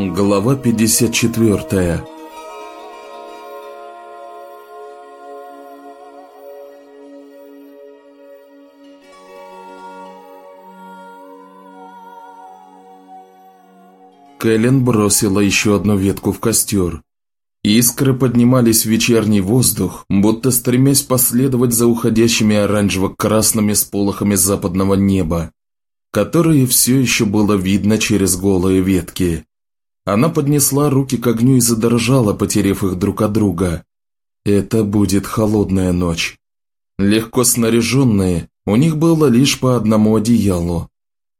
Глава 54 Кэлен бросила еще одну ветку в костер. Искры поднимались в вечерний воздух, будто стремясь последовать за уходящими оранжево-красными сполохами западного неба, которые все еще было видно через голые ветки. Она поднесла руки к огню и задрожала, потеряв их друг от друга. Это будет холодная ночь. Легко снаряженные, у них было лишь по одному одеялу.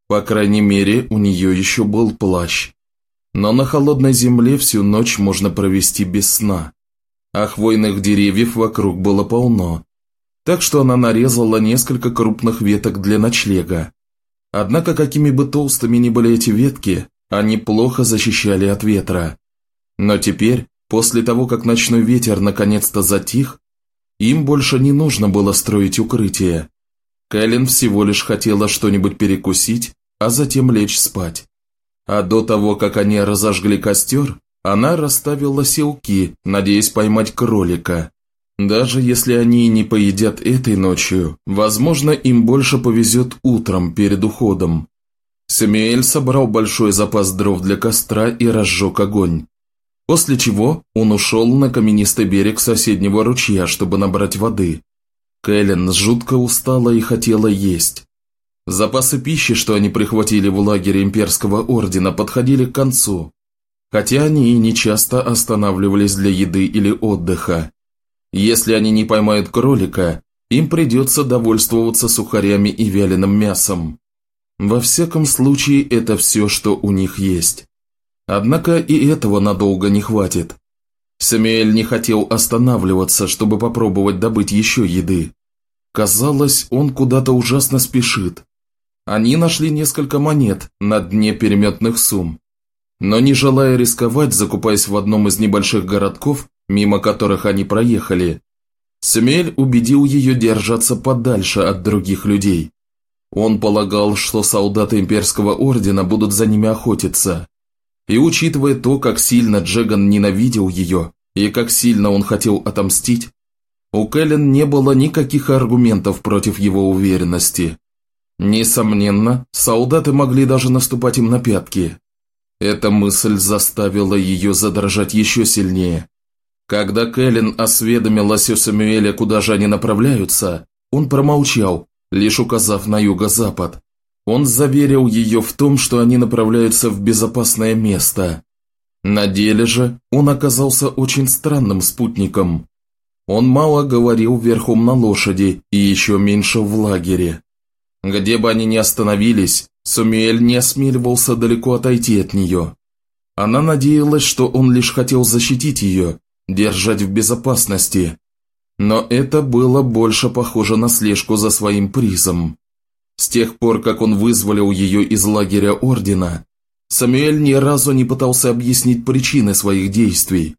По крайней мере, у нее еще был плащ. Но на холодной земле всю ночь можно провести без сна. А хвойных деревьев вокруг было полно. Так что она нарезала несколько крупных веток для ночлега. Однако, какими бы толстыми ни были эти ветки, они плохо защищали от ветра. Но теперь, после того, как ночной ветер наконец-то затих, им больше не нужно было строить укрытие. Кэлен всего лишь хотела что-нибудь перекусить, а затем лечь спать. А до того, как они разожгли костер, она расставила селки, надеясь поймать кролика. Даже если они не поедят этой ночью, возможно, им больше повезет утром перед уходом. Самюэль собрал большой запас дров для костра и разжег огонь. После чего он ушел на каменистый берег соседнего ручья, чтобы набрать воды. Кэлен жутко устала и хотела есть. Запасы пищи, что они прихватили в лагере имперского ордена, подходили к концу, хотя они и не часто останавливались для еды или отдыха. Если они не поймают кролика, им придется довольствоваться сухарями и вяленым мясом. Во всяком случае, это все, что у них есть. Однако и этого надолго не хватит. Самуэль не хотел останавливаться, чтобы попробовать добыть еще еды. Казалось, он куда-то ужасно спешит, они нашли несколько монет на дне переметных сумм. Но не желая рисковать, закупаясь в одном из небольших городков, мимо которых они проехали, Смель убедил ее держаться подальше от других людей. Он полагал, что солдаты имперского ордена будут за ними охотиться. И учитывая то, как сильно Джеган ненавидел ее, и как сильно он хотел отомстить, у Кэлен не было никаких аргументов против его уверенности. Несомненно, солдаты могли даже наступать им на пятки. Эта мысль заставила ее задрожать еще сильнее. Когда Кэлен осведомилась у Самуэля, куда же они направляются, он промолчал, лишь указав на юго-запад. Он заверил ее в том, что они направляются в безопасное место. На деле же он оказался очень странным спутником. Он мало говорил верхом на лошади и еще меньше в лагере. Где бы они ни остановились, Сумиэль не осмеливался далеко отойти от нее. Она надеялась, что он лишь хотел защитить ее, держать в безопасности. Но это было больше похоже на слежку за своим призом. С тех пор, как он вызволил ее из лагеря Ордена, Самуэль ни разу не пытался объяснить причины своих действий.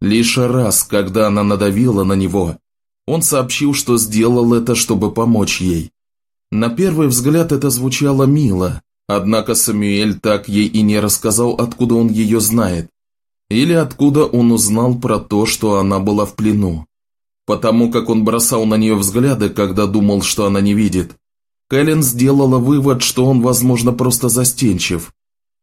Лишь раз, когда она надавила на него, он сообщил, что сделал это, чтобы помочь ей. На первый взгляд это звучало мило, однако Самуэль так ей и не рассказал, откуда он ее знает. Или откуда он узнал про то, что она была в плену. Потому как он бросал на нее взгляды, когда думал, что она не видит, Кэлен сделала вывод, что он, возможно, просто застенчив.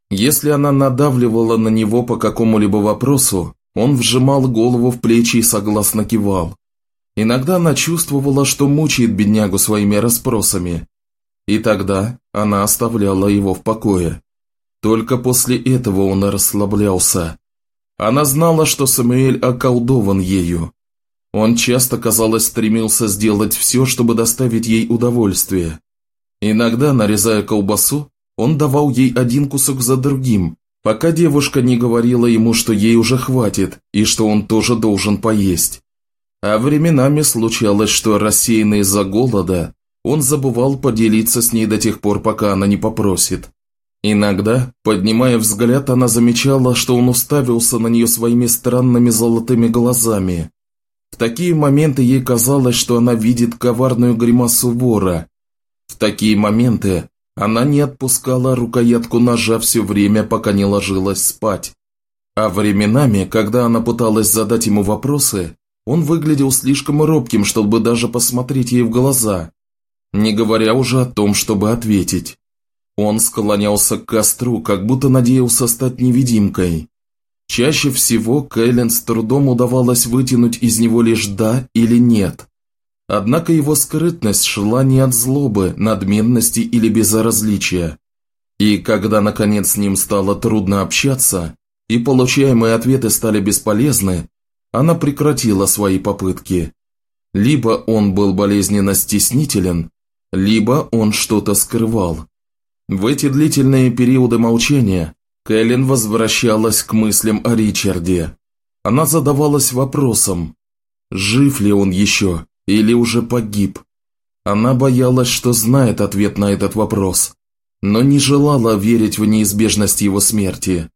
Если она надавливала на него по какому-либо вопросу, он вжимал голову в плечи и согласно кивал. Иногда она чувствовала, что мучает беднягу своими расспросами. И тогда она оставляла его в покое. Только после этого он расслаблялся. Она знала, что Самуэль околдован ею. Он часто, казалось, стремился сделать все, чтобы доставить ей удовольствие. Иногда, нарезая колбасу, он давал ей один кусок за другим, пока девушка не говорила ему, что ей уже хватит и что он тоже должен поесть. А временами случалось, что рассеянный из-за голода, он забывал поделиться с ней до тех пор, пока она не попросит. Иногда, поднимая взгляд, она замечала, что он уставился на нее своими странными золотыми глазами. В такие моменты ей казалось, что она видит коварную гримасу вора. В такие моменты Она не отпускала рукоятку ножа все время, пока не ложилась спать. А временами, когда она пыталась задать ему вопросы, он выглядел слишком робким, чтобы даже посмотреть ей в глаза, не говоря уже о том, чтобы ответить. Он склонялся к костру, как будто надеялся стать невидимкой. Чаще всего Кэлен с трудом удавалось вытянуть из него лишь «да» или «нет». Однако его скрытность шла не от злобы, надменности или безразличия. И когда наконец с ним стало трудно общаться, и получаемые ответы стали бесполезны, она прекратила свои попытки. Либо он был болезненно стеснителен, либо он что-то скрывал. В эти длительные периоды молчания Кэлен возвращалась к мыслям о Ричарде. Она задавалась вопросом, жив ли он еще или уже погиб. Она боялась, что знает ответ на этот вопрос, но не желала верить в неизбежность его смерти.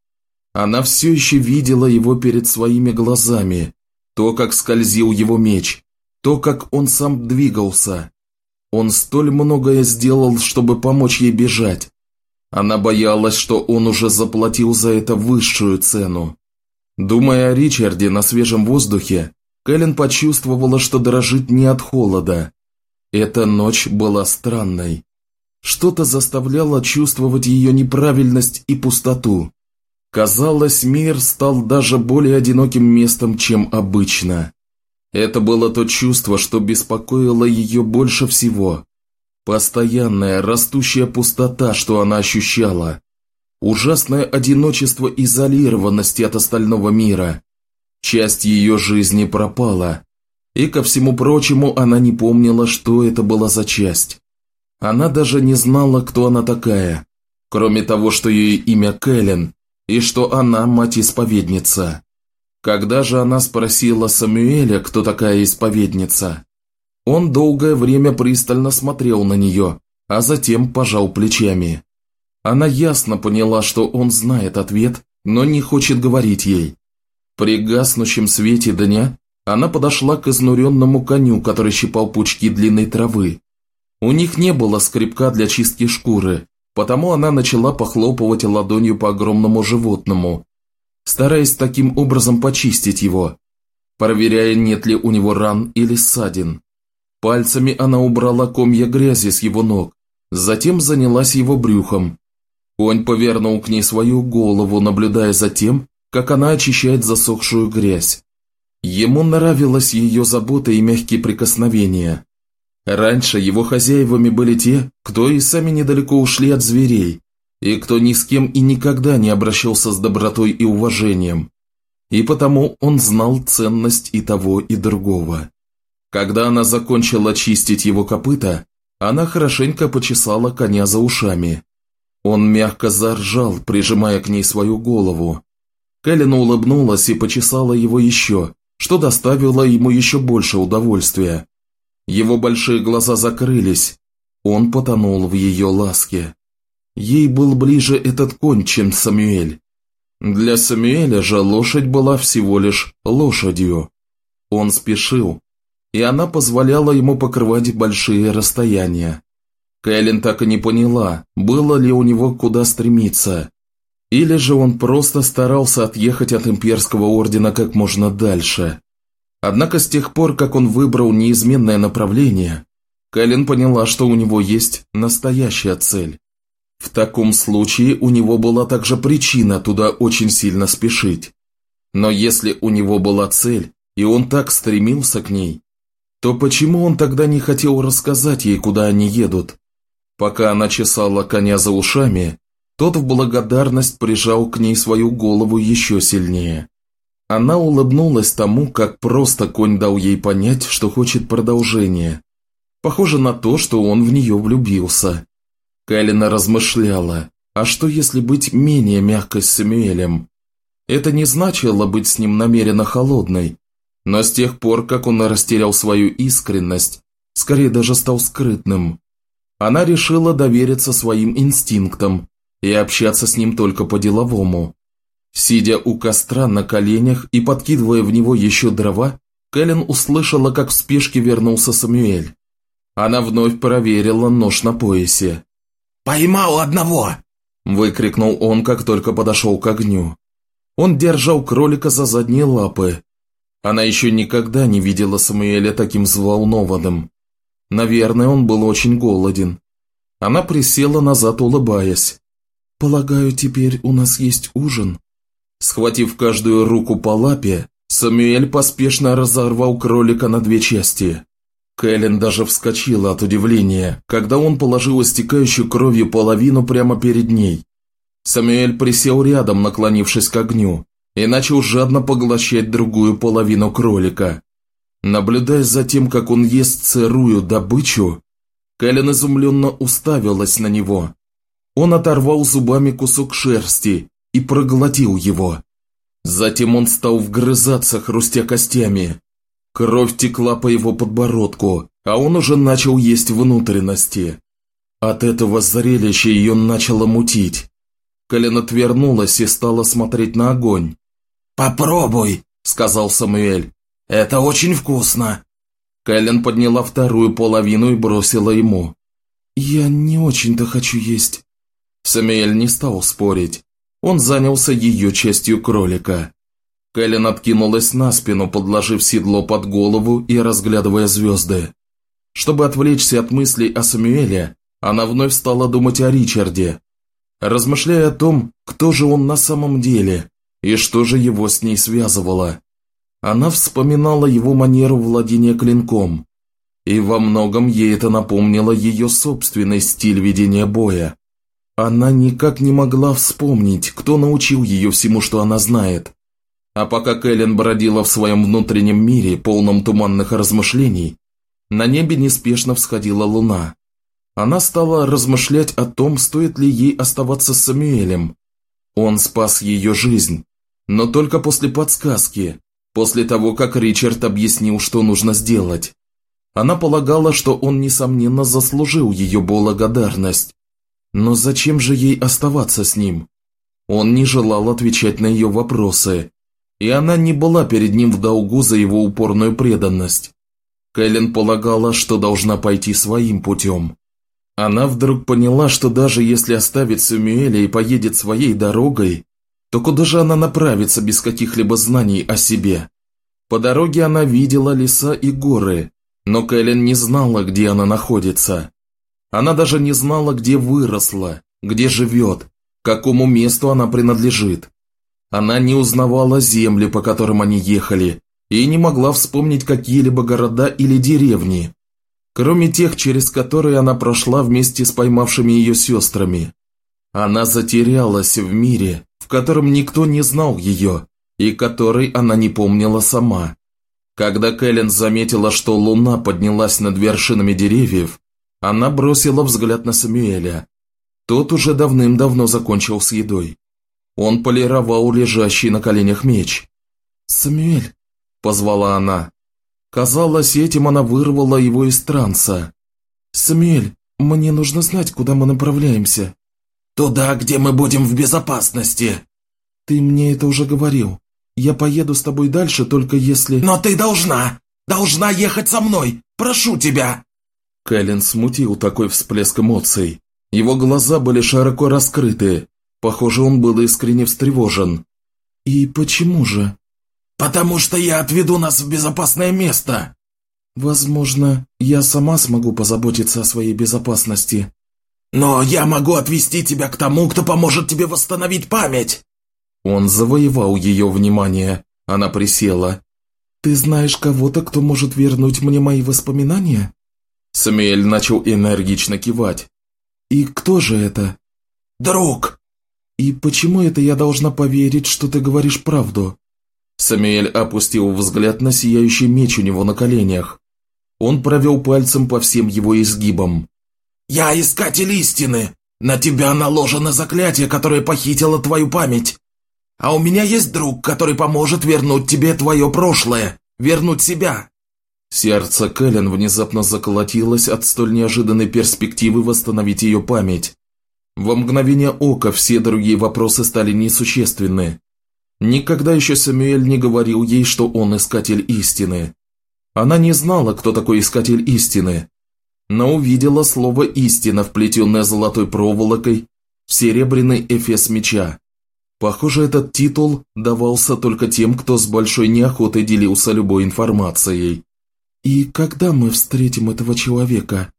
Она все еще видела его перед своими глазами, то, как скользил его меч, то, как он сам двигался. Он столь многое сделал, чтобы помочь ей бежать, она боялась, что он уже заплатил за это высшую цену. Думая о Ричарде на свежем воздухе, Кэлен почувствовала, что дрожит не от холода. Эта ночь была странной. Что-то заставляло чувствовать ее неправильность и пустоту. Казалось, мир стал даже более одиноким местом, чем обычно. Это было то чувство, что беспокоило ее больше всего. Постоянная растущая пустота, что она ощущала. Ужасное одиночество изолированности от остального мира. Часть ее жизни пропала. И ко всему прочему она не помнила, что это была за часть. Она даже не знала, кто она такая, кроме того, что ее имя Кэлен, и что она мать-исповедница. Когда же она спросила Самуэля, кто такая исповедница, он долгое время пристально смотрел на нее, а затем пожал плечами. Она ясно поняла, что он знает ответ, но не хочет говорить ей. При гаснущем свете дня она подошла к изнуренному коню, который щипал пучки длинной травы. У них не было скребка для чистки шкуры, потому она начала похлопывать ладонью по огромному животному, стараясь таким образом почистить его, проверяя, нет ли у него ран или ссадин. Пальцами она убрала комья грязи с его ног, затем занялась его брюхом. Конь повернул к ней свою голову, наблюдая за тем, как она очищает засохшую грязь. Ему нравилась ее забота и мягкие прикосновения. Раньше его хозяевами были те, кто и сами недалеко ушли от зверей, и кто ни с кем и никогда не обращался с добротой и уважением. И потому он знал ценность и того, и другого. Когда она закончила чистить его копыта, она хорошенько почесала коня за ушами. Он мягко заржал, прижимая к ней свою голову. Кэлен улыбнулась и почесала его еще, что доставило ему еще больше удовольствия. Его большие глаза закрылись, он потонул в ее ласке. Ей был ближе этот конь, чем Самюэль. Для Самюэля же лошадь была всего лишь лошадью. Он спешил, и она позволяла ему покрывать большие расстояния. Кэлен так и не поняла, было ли у него куда стремиться. Или же он просто старался отъехать от имперского ордена как можно дальше. Однако с тех пор, как он выбрал неизменное направление, Кэлен поняла, что у него есть настоящая цель. В таком случае у него была также причина туда очень сильно спешить. Но если у него была цель, и он так стремился к ней, то почему он тогда не хотел рассказать ей, куда они едут? Пока она чесала коня за ушами, тот в благодарность прижал к ней свою голову еще сильнее. Она улыбнулась тому, как просто конь дал ей понять, что хочет продолжения. Похоже на то, что он в нее влюбился. Кайлина размышляла, а что если быть менее мягкой с Самюэлем? Это не значило быть с ним намеренно холодной, но с тех пор, как он растерял свою искренность, скорее даже стал скрытным, она решила довериться своим инстинктам и общаться с ним только по-деловому. Сидя у костра на коленях и подкидывая в него еще дрова, Кэлен услышала, как в спешке вернулся Самюэль. Она вновь проверила нож на поясе. «Поймал одного!» – выкрикнул он, как только подошел к огню. Он держал кролика за задние лапы. Она еще никогда не видела Самуэля таким взволнованным. Наверное, он был очень голоден. Она присела назад, улыбаясь. «Полагаю, теперь у нас есть ужин?» Схватив каждую руку по лапе, Самуэль поспешно разорвал кролика на две части. Кэлен даже вскочила от удивления, когда он положил истекающую кровью половину прямо перед ней. Самуэль присел рядом, наклонившись к огню, и начал жадно поглощать другую половину кролика. Наблюдая за тем, как он ест сырую добычу, Кэлен изумленно уставилась на него. Он оторвал зубами кусок шерсти и проглотил его. Затем он стал вгрызаться, хрустя костями. Кровь текла по его подбородку, а он уже начал есть внутренности. От этого зрелища ее начало мутить. Кэлен отвернулась и стала смотреть на огонь. «Попробуй», – сказал Самуэль. «Это очень вкусно». Кэлен подняла вторую половину и бросила ему. «Я не очень-то хочу есть». Самуэль не стал спорить. Он занялся ее частью кролика. Кэлен откинулась на спину, подложив седло под голову и разглядывая звезды. Чтобы отвлечься от мыслей о Самуэле, она вновь стала думать о Ричарде, размышляя о том, кто же он на самом деле и что же его с ней связывало. Она вспоминала его манеру владения клинком, и во многом ей это напомнило ее собственный стиль ведения боя. Она никак не могла вспомнить, кто научил ее всему, что она знает. А пока Кэлен бродила в своем внутреннем мире, полном туманных размышлений, на небе неспешно всходила луна. Она стала размышлять о том, стоит ли ей оставаться с Самуэлем. Он спас ее жизнь, но только после подсказки, после того, как Ричард объяснил, что нужно сделать. Она полагала, что он, несомненно, заслужил ее благодарность, но зачем же ей оставаться с ним? Он не желал отвечать на ее вопросы, и она не была перед ним в долгу за его упорную преданность. Кэлен полагала, что должна пойти своим путем. Она вдруг поняла, что даже если оставит Сэмюэля и поедет своей дорогой, то куда же она направится без каких-либо знаний о себе? По дороге она видела леса и горы, но Кэлен не знала, где она находится. Она даже не знала, где выросла, где живет, какому месту она принадлежит. Она не узнавала земли, по которым они ехали, и не могла вспомнить какие-либо города или деревни, кроме тех, через которые она прошла вместе с поймавшими ее сестрами. Она затерялась в мире, котором никто не знал ее, и который она не помнила сама. Когда Кэлен заметила, что луна поднялась над вершинами деревьев, она бросила взгляд на Самуэля. Тот уже давным-давно закончил с едой. Он полировал лежащий на коленях меч. «Самуэль!» – позвала она. Казалось, этим она вырвала его из транса. «Самуэль, мне нужно знать, куда мы направляемся». «Туда, где мы будем в безопасности». «Ты мне это уже говорил. Я поеду с тобой дальше, только если...» «Но ты должна! Должна ехать со мной! Прошу тебя!» Кэлен смутил такой всплеск эмоций. Его глаза были широко раскрыты. Похоже, он был искренне встревожен. «И почему же?» «Потому что я отведу нас в безопасное место!» «Возможно, я сама смогу позаботиться о своей безопасности». «Но я могу отвести тебя к тому, кто поможет тебе восстановить память!» Он завоевал ее внимание. Она присела. «Ты знаешь кого-то, кто может вернуть мне мои воспоминания?» Самуэль начал энергично кивать. «И кто же это?» «Друг!» «И почему это я должна поверить, что ты говоришь правду?» Самуэль опустил взгляд на сияющий меч у него на коленях. Он провел пальцем по всем его изгибам. «Я искатель истины! На тебя наложено заклятие, которое похитило твою память! А у меня есть друг, который поможет вернуть тебе твое прошлое, вернуть себя!» Сердце Кэлен внезапно заколотилось от столь неожиданной перспективы восстановить ее память. Во мгновение ока все другие вопросы стали несущественны. Никогда еще Самуэль не говорил ей, что он искатель истины. Она не знала, кто такой искатель истины. Но увидела слово «истина», вплетенное золотой проволокой в серебряный эфес меча. Похоже, этот титул давался только тем, кто с большой неохотой делился любой информацией. «И когда мы встретим этого человека?»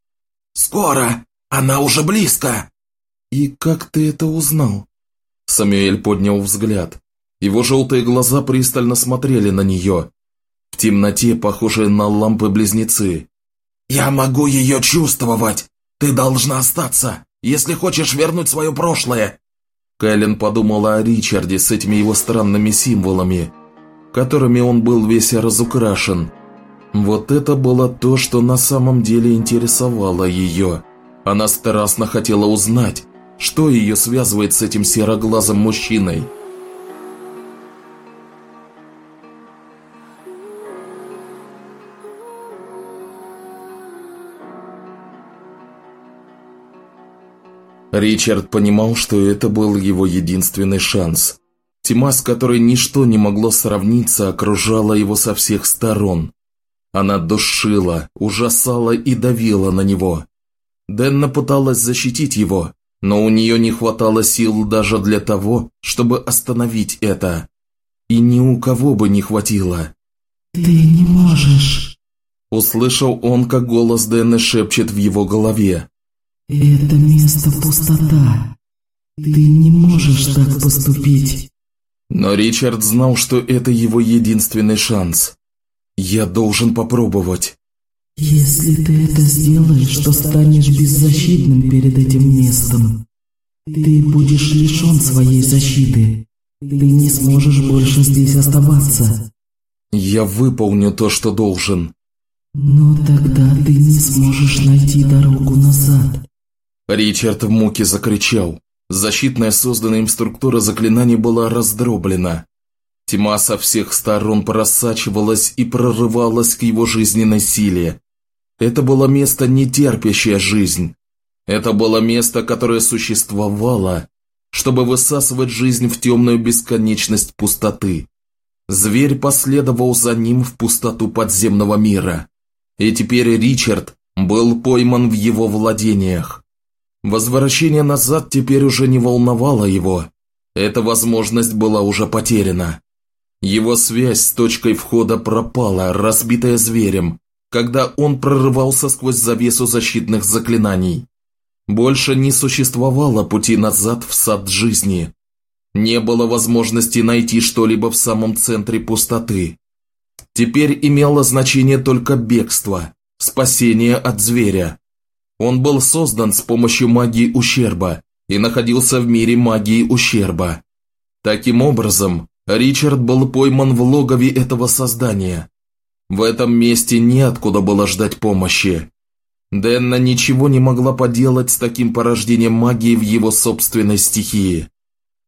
«Скоро! Она уже близко!» «И как ты это узнал?» Самюэль поднял взгляд. Его желтые глаза пристально смотрели на нее. В темноте, похожие на лампы-близнецы. «Я могу ее чувствовать! Ты должна остаться, если хочешь вернуть свое прошлое!» Кайлен подумала о Ричарде с этими его странными символами, которыми он был весь разукрашен. Вот это было то, что на самом деле интересовало ее. Она страстно хотела узнать, что ее связывает с этим сероглазым мужчиной. Ричард понимал, что это был его единственный шанс. Тьма, с которой ничто не могло сравниться, окружала его со всех сторон. Она душила, ужасала и давила на него. Денна пыталась защитить его, но у нее не хватало сил даже для того, чтобы остановить это. И ни у кого бы не хватило. «Ты не можешь!» Услышал он, как голос Денны шепчет в его голове. «Это место пустота. Ты не можешь так поступить». Но Ричард знал, что это его единственный шанс. «Я должен попробовать». «Если ты это сделаешь, то станешь беззащитным перед этим местом. Ты будешь лишен своей защиты. Ты не сможешь больше здесь оставаться». «Я выполню то, что должен». «Но тогда ты не сможешь найти дорогу назад». Ричард в муке закричал. Защитная созданная им структура заклинаний была раздроблена. Тьма со всех сторон просачивалась и прорывалась к его жизненной силе. Это было место, не терпящее жизнь. Это было место, которое существовало, чтобы высасывать жизнь в темную бесконечность пустоты. Зверь последовал за ним в пустоту подземного мира. И теперь Ричард был пойман в его владениях. Возвращение назад теперь уже не волновало его. Эта возможность была уже потеряна. Его связь с точкой входа пропала, разбитая зверем, когда он прорывался сквозь завесу защитных заклинаний. Больше не существовало пути назад в сад жизни. Не было возможности найти что-либо в самом центре пустоты. Теперь имело значение только бегство, спасение от зверя. Он был создан с помощью магии ущерба и находился в мире магии ущерба. Таким образом, Ричард был пойман в логове этого создания. В этом месте неоткуда было ждать помощи. Денна ничего не могла поделать с таким порождением магии в его собственной стихии.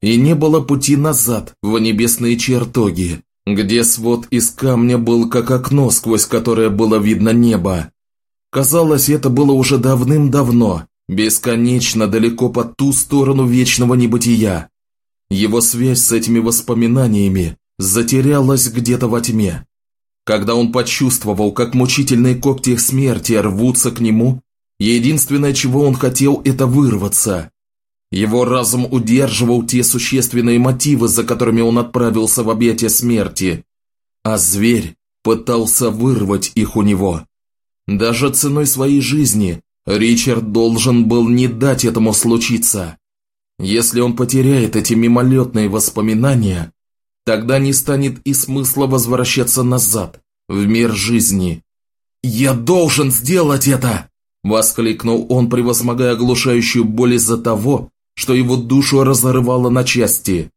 И не было пути назад, в небесные чертоги, где свод из камня был как окно, сквозь которое было видно небо. Казалось, это было уже давным-давно, бесконечно далеко по ту сторону вечного небытия. Его связь с этими воспоминаниями затерялась где-то во тьме. Когда он почувствовал, как мучительные когти смерти рвутся к нему, единственное, чего он хотел, это вырваться. Его разум удерживал те существенные мотивы, за которыми он отправился в объятия смерти, а зверь пытался вырвать их у него. Даже ценой своей жизни Ричард должен был не дать этому случиться. Если он потеряет эти мимолетные воспоминания, тогда не станет и смысла возвращаться назад, в мир жизни. «Я должен сделать это!» – воскликнул он, превозмогая оглушающую боль из-за того, что его душу разорвало на части.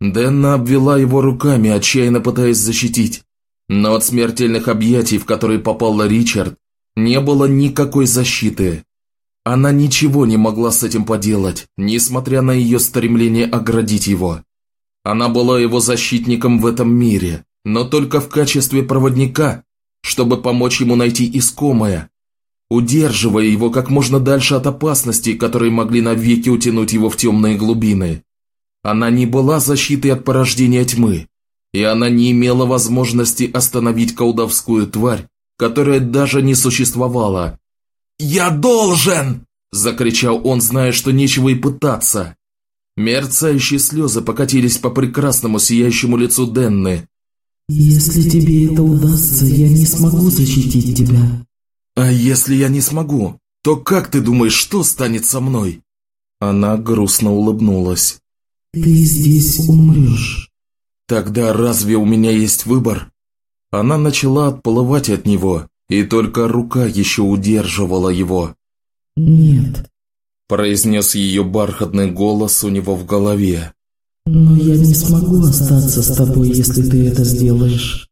Дэнна обвела его руками, отчаянно пытаясь защитить. Но от смертельных объятий, в которые попал Ричард, не было никакой защиты. Она ничего не могла с этим поделать, несмотря на ее стремление оградить его. Она была его защитником в этом мире, но только в качестве проводника, чтобы помочь ему найти искомое, удерживая его как можно дальше от опасностей, которые могли навеки утянуть его в темные глубины. Она не была защитой от порождения тьмы, и она не имела возможности остановить колдовскую тварь, которая даже не существовала. Я должен!» – закричал он, зная, что нечего и пытаться. Мерцающие слезы покатились по прекрасному сияющему лицу Денны. «Если тебе это удастся, я не смогу защитить тебя». «А если я не смогу, то как ты думаешь, что станет со мной?» Она грустно улыбнулась. «Ты здесь умрешь». «Тогда разве у меня есть выбор?» Она начала отплывать от него, и только рука еще удерживала его. «Нет», – произнес ее бархатный голос у него в голове. «Но я не смогу остаться с тобой, если ты это сделаешь».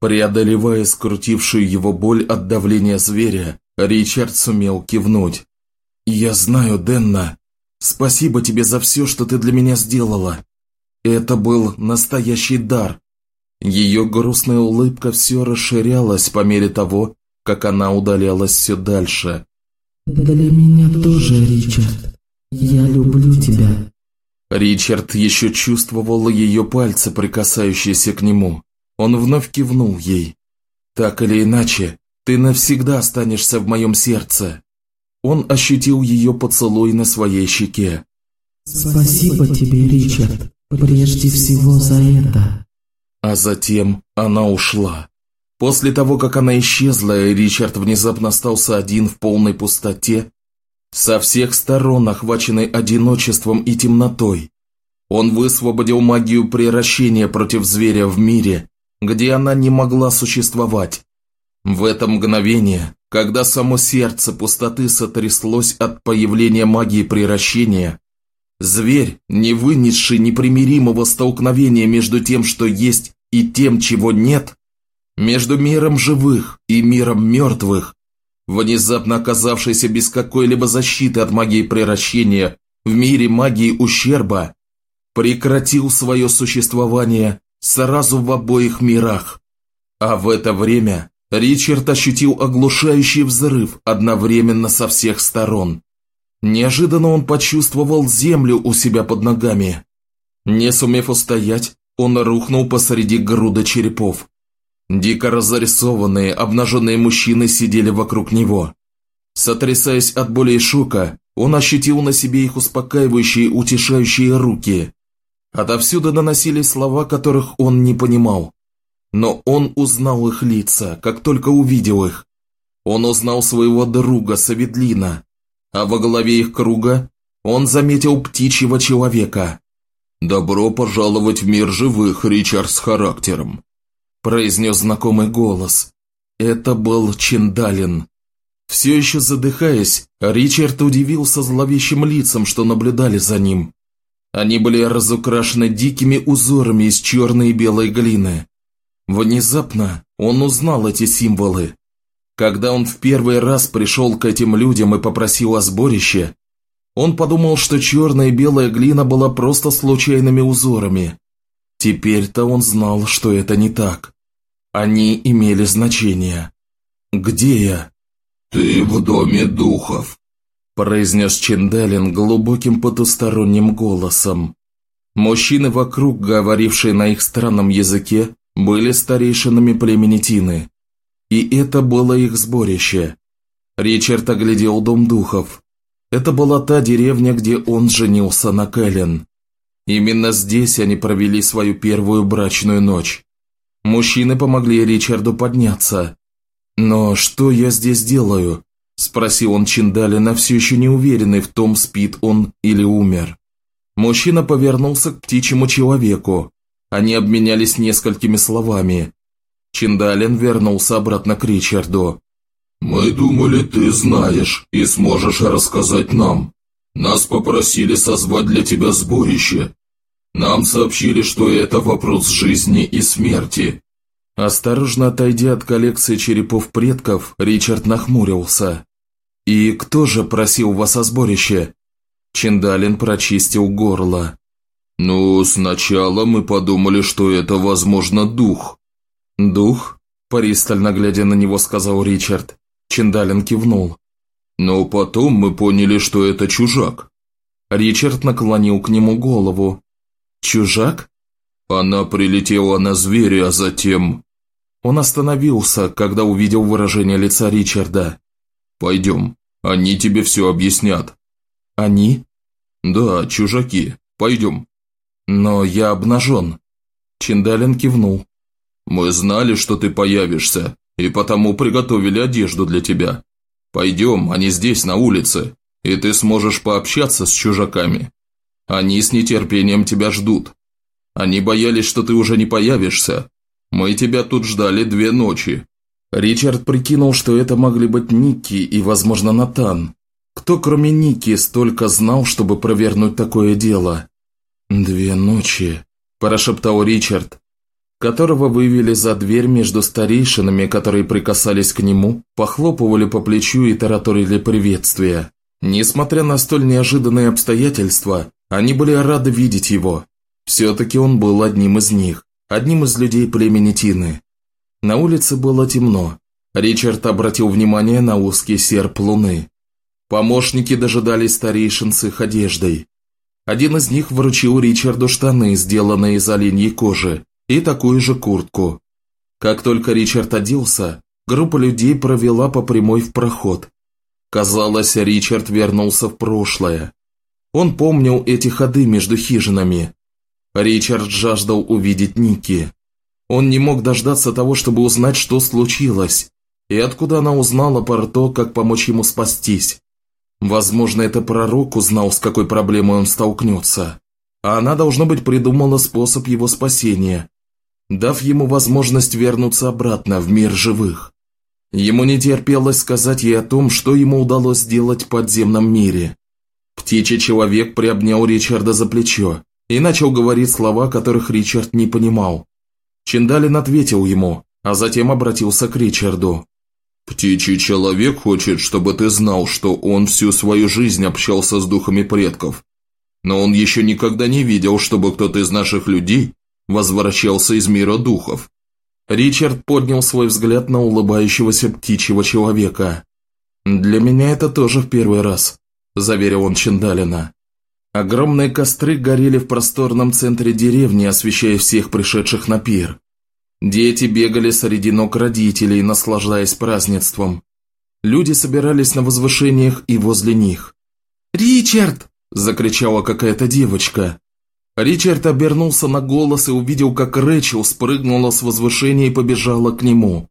Преодолевая скрутившую его боль от давления зверя, Ричард сумел кивнуть. «Я знаю, Денна. Спасибо тебе за все, что ты для меня сделала. Это был настоящий дар». Ее грустная улыбка все расширялась по мере того, как она удалялась все дальше. «Для меня тоже, Ричард. Я люблю тебя». Ричард еще чувствовал ее пальцы, прикасающиеся к нему. Он вновь кивнул ей. «Так или иначе, ты навсегда останешься в моем сердце». Он ощутил ее поцелуй на своей щеке. «Спасибо тебе, Ричард, прежде всего за это». А затем она ушла. После того, как она исчезла, Ричард внезапно остался один в полной пустоте, со всех сторон охваченный одиночеством и темнотой. Он высвободил магию превращения против зверя в мире, где она не могла существовать. В это мгновение, когда само сердце пустоты сотряслось от появления магии превращения, зверь, не вынесший непримиримого столкновения между тем, что есть, и тем, чего нет, между миром живых и миром мертвых, внезапно оказавшийся без какой-либо защиты от магии превращения в мире магии ущерба, прекратил свое существование сразу в обоих мирах. А в это время Ричард ощутил оглушающий взрыв одновременно со всех сторон. Неожиданно он почувствовал землю у себя под ногами. Не сумев устоять, он рухнул посреди груда черепов. Дико разрисованные, обнаженные мужчины сидели вокруг него. Сотрясаясь от боли и шока, он ощутил на себе их успокаивающие, утешающие руки. Отовсюду доносились слова, которых он не понимал. Но он узнал их лица, как только увидел их. Он узнал своего друга Саведлина, а во главе их круга он заметил птичьего человека. «Добро пожаловать в мир живых, Ричард с характером», произнес знакомый голос. Это был Чендалин. Все еще задыхаясь, Ричард удивился зловещим лицам, что наблюдали за ним. Они были разукрашены дикими узорами из черной и белой глины. Внезапно он узнал эти символы. Когда он в первый раз пришел к этим людям и попросил о сборище, он подумал, что черная и белая глина была просто случайными узорами. Теперь-то он знал, что это не так. Они имели значение. «Где я?» «Ты в доме духов», – произнес Чендалин глубоким потусторонним голосом. Мужчины вокруг, говорившие на их странном языке, были старейшинами племени Тины. И это было их сборище. Ричард оглядел дом духов. Это была та деревня, где он женился на Кэлен. Именно здесь они провели свою первую брачную ночь. Мужчины помогли Ричарду подняться. «Но что я здесь делаю?» – спросил он Чиндалина, все еще не уверенный в том, спит он или умер. Мужчина повернулся к птичьему человеку. Они обменялись несколькими словами. Чиндалин вернулся обратно к Ричарду. «Мы думали, ты знаешь и сможешь рассказать нам. Нас попросили созвать для тебя сборище. Нам сообщили, что это вопрос жизни и смерти». Осторожно отойдя от коллекции черепов предков, Ричард нахмурился. «И кто же просил вас о сборище?» Чиндалин прочистил горло. «Ну, сначала мы подумали, что это, возможно, дух». «Дух?» – пристально глядя на него, сказал Ричард. Чиндалин кивнул. «Но потом мы поняли, что это чужак». Ричард наклонил к нему голову. «Чужак?» «Она прилетела на зверя, а затем...» Он остановился, когда увидел выражение лица Ричарда. «Пойдем, Они тебе все объяснят». «Они?» «Да, чужаки. Пойдем». «Но я обнажен». Чиндалин кивнул. «Мы знали, что ты появишься, и потому приготовили одежду для тебя. Пойдем, они здесь, на улице, и ты сможешь пообщаться с чужаками. Они с нетерпением тебя ждут. Они боялись, что ты уже не появишься. Мы тебя тут ждали две ночи». Ричард прикинул, что это могли быть Ники и, возможно, Натан. Кто, кроме Ники, столько знал, чтобы провернуть такое дело? «Две ночи», – прошептал Ричард, которого вывели за дверь между старейшинами, которые прикасались к нему, похлопывали по плечу и тараторили приветствия. Несмотря на столь неожиданные обстоятельства, они были рады видеть его. Все-таки он был одним из них, одним из людей племени Тины. На улице было темно. Ричард обратил внимание на узкий серп луны. Помощники дожидались старейшин с их одеждой. Один из них вручил Ричарду штаны, сделанные из оленьей кожи, и такую же куртку. Как только Ричард оделся, группа людей провела по прямой в проход. Казалось, Ричард вернулся в прошлое. Он помнил эти ходы между хижинами. Ричард жаждал увидеть Ники. Он не мог дождаться того, чтобы узнать, что случилось, и откуда она узнала про то, как помочь ему спастись. Возможно, это пророк узнал, с какой проблемой он столкнется. А она, должно быть, придумала способ его спасения, дав ему возможность вернуться обратно в мир живых. Ему не терпелось сказать ей о том, что ему удалось сделать в подземном мире. Птичий человек приобнял Ричарда за плечо и начал говорить слова, которых Ричард не понимал. Чиндалин ответил ему, а затем обратился к Ричарду. «Птичий человек хочет, чтобы ты знал, что он всю свою жизнь общался с духами предков. Но он еще никогда не видел, чтобы кто-то из наших людей возвращался из мира духов». Ричард поднял свой взгляд на улыбающегося птичьего человека. «Для меня это тоже в первый раз», – заверил он Чиндалина. Огромные костры горели в просторном центре деревни, освещая всех пришедших на пир. Дети бегали среди ног родителей, наслаждаясь празднеством. Люди собирались на возвышениях и возле них. «Ричард!» – закричала какая-то девочка. Ричард обернулся на голос и увидел, как Рэчел спрыгнула с возвышения и побежала к нему.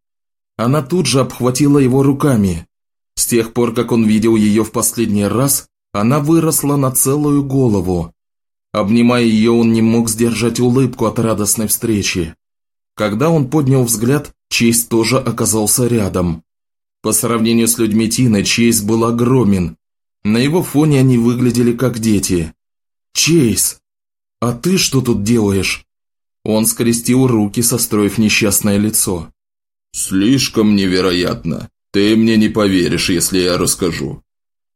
Она тут же обхватила его руками. С тех пор, как он видел ее в последний раз, она выросла на целую голову. Обнимая ее, он не мог сдержать улыбку от радостной встречи. Когда он поднял взгляд, Чейз тоже оказался рядом. По сравнению с людьми Тины, Чейз был огромен. На его фоне они выглядели как дети. «Чейз, а ты что тут делаешь?» Он скрестил руки, состроив несчастное лицо. «Слишком невероятно. Ты мне не поверишь, если я расскажу».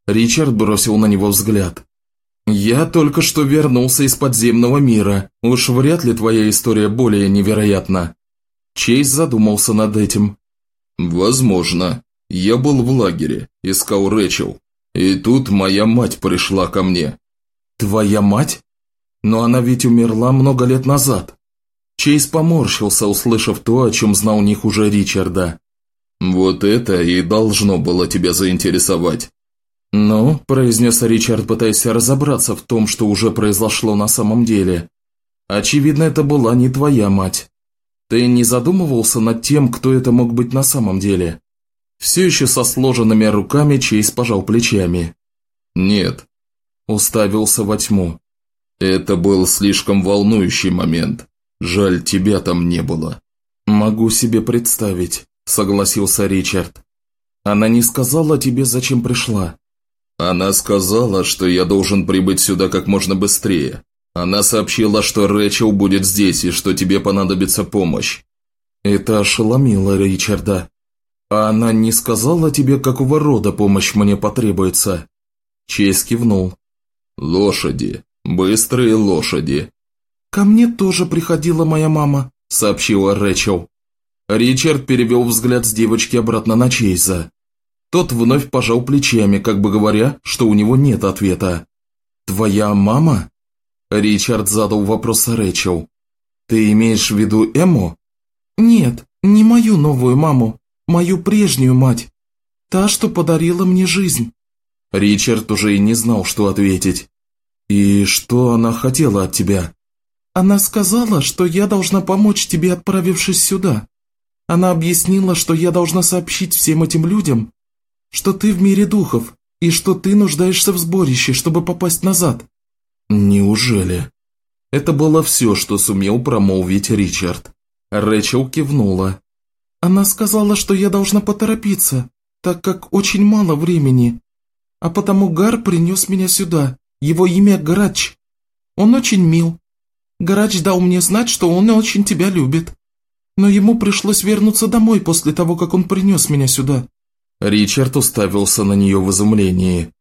Ричард бросил на него взгляд. «Я только что вернулся из подземного мира. Уж вряд ли твоя история более невероятна». Чейз задумался над этим. «Возможно. Я был в лагере, искал Рэчел. И тут моя мать пришла ко мне». «Твоя мать? Но она ведь умерла много лет назад». Чейз поморщился, услышав то, о чем знал не хуже Ричарда. «Вот это и должно было тебя заинтересовать. «Ну», – произнес Ричард, пытаясь разобраться в том, что уже произошло на самом деле. «Очевидно, это была не твоя мать. Ты не задумывался над тем, кто это мог быть на самом деле?» Все еще со сложенными руками Чейз пожал плечами. «Нет». Уставился во тьму. «Это был слишком волнующий момент. Жаль, тебя там не было». «Могу себе представить», – согласился Ричард. «Она не сказала тебе, зачем пришла?» Она сказала, что я должен прибыть сюда как можно быстрее. Она сообщила, что Рэчел будет здесь и что тебе понадобится помощь. Это ошеломило Ричарда. А она не сказала тебе, какого рода помощь мне потребуется? Чейз кивнул. Лошади. Быстрые лошади. Ко мне тоже приходила моя мама, сообщила Рэчел. Ричард перевел взгляд с девочки обратно на Чейза. Тот вновь пожал плечами, как бы говоря, что у него нет ответа. «Твоя мама?» Ричард задал вопрос Рэчел. «Ты имеешь в виду Эмму?» «Нет, не мою новую маму, мою прежнюю мать. Та, что подарила мне жизнь», Ричард уже и не знал, что ответить. «И что она хотела от тебя?» «Она сказала, что я должна помочь тебе, отправившись сюда. Она объяснила, что я должна сообщить всем этим людям, что ты в мире духов и что ты нуждаешься в сборище, чтобы попасть назад». «Неужели?» Это было все, что сумел промолвить Ричард. Рэчел кивнула. «Она сказала, что я должна поторопиться, так как очень мало времени, а потому Гар принес меня сюда. Его имя Грач. Он очень мил. Грач дал мне знать, что он очень тебя любит. Но ему пришлось вернуться домой после того, как он принес меня сюда». Ричард уставился на нее в изумлении.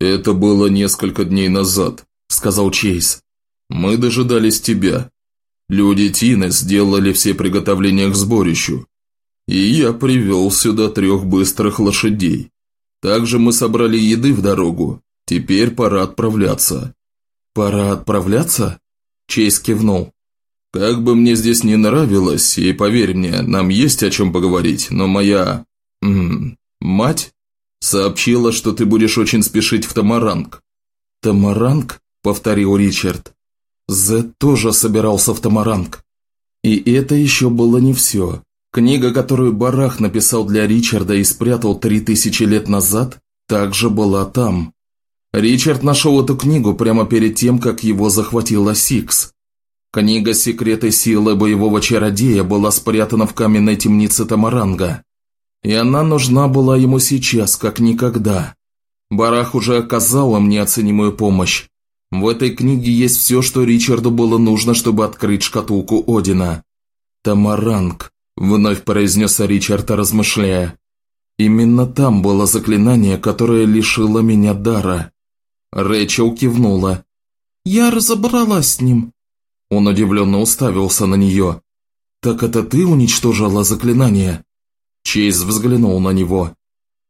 «Это было несколько дней назад», – сказал Чейз. «Мы дожидались тебя. Люди Тины сделали все приготовления к сборищу. И я привел сюда трех быстрых лошадей. Также мы собрали еды в дорогу. Теперь пора отправляться». «Пора отправляться?» Чейз кивнул. «Как бы мне здесь не нравилось, и поверь мне, нам есть о чем поговорить, но моя... М -м, мать сообщила, что ты будешь очень спешить в Тамаранг». «Тамаранг?» – повторил Ричард. Зет тоже собирался в Тамаранг. И это еще было не все. Книга, которую Барах написал для Ричарда и спрятал три тысячи лет назад, также была там. Ричард нашел эту книгу прямо перед тем, как его захватила Сикс. Книга «Секреты силы боевого чародея» была спрятана в каменной темнице Тамаранга. И она нужна была ему сейчас, как никогда. Барах уже оказал им неоценимую помощь. В этой книге есть все, что Ричарду было нужно, чтобы открыть шкатулку Одина. Тамаранг. Вновь произнес Ричард, размышляя. Именно там было заклинание, которое лишило меня дара. Рэчел кивнула. «Я разобралась с ним». Он удивленно уставился на нее. «Так это ты уничтожила заклинание?» Чейз взглянул на него.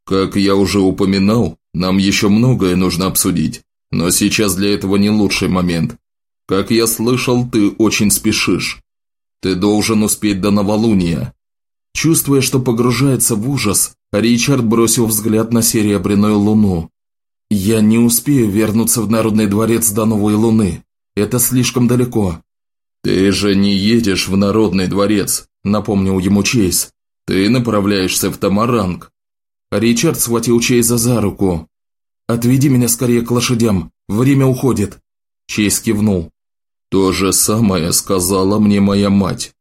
«Как я уже упоминал, нам еще многое нужно обсудить, но сейчас для этого не лучший момент. Как я слышал, ты очень спешишь. Ты должен успеть до новолуния». Чувствуя, что погружается в ужас, Ричард бросил взгляд на серебряную луну. «Я не успею вернуться в Народный дворец до новой луны. Это слишком далеко». «Ты же не едешь в Народный дворец», – напомнил ему Чейз. «Ты направляешься в Тамаранг». Ричард схватил Чейза за руку. «Отведи меня скорее к лошадям. Время уходит». Чейз кивнул. «То же самое сказала мне моя мать»,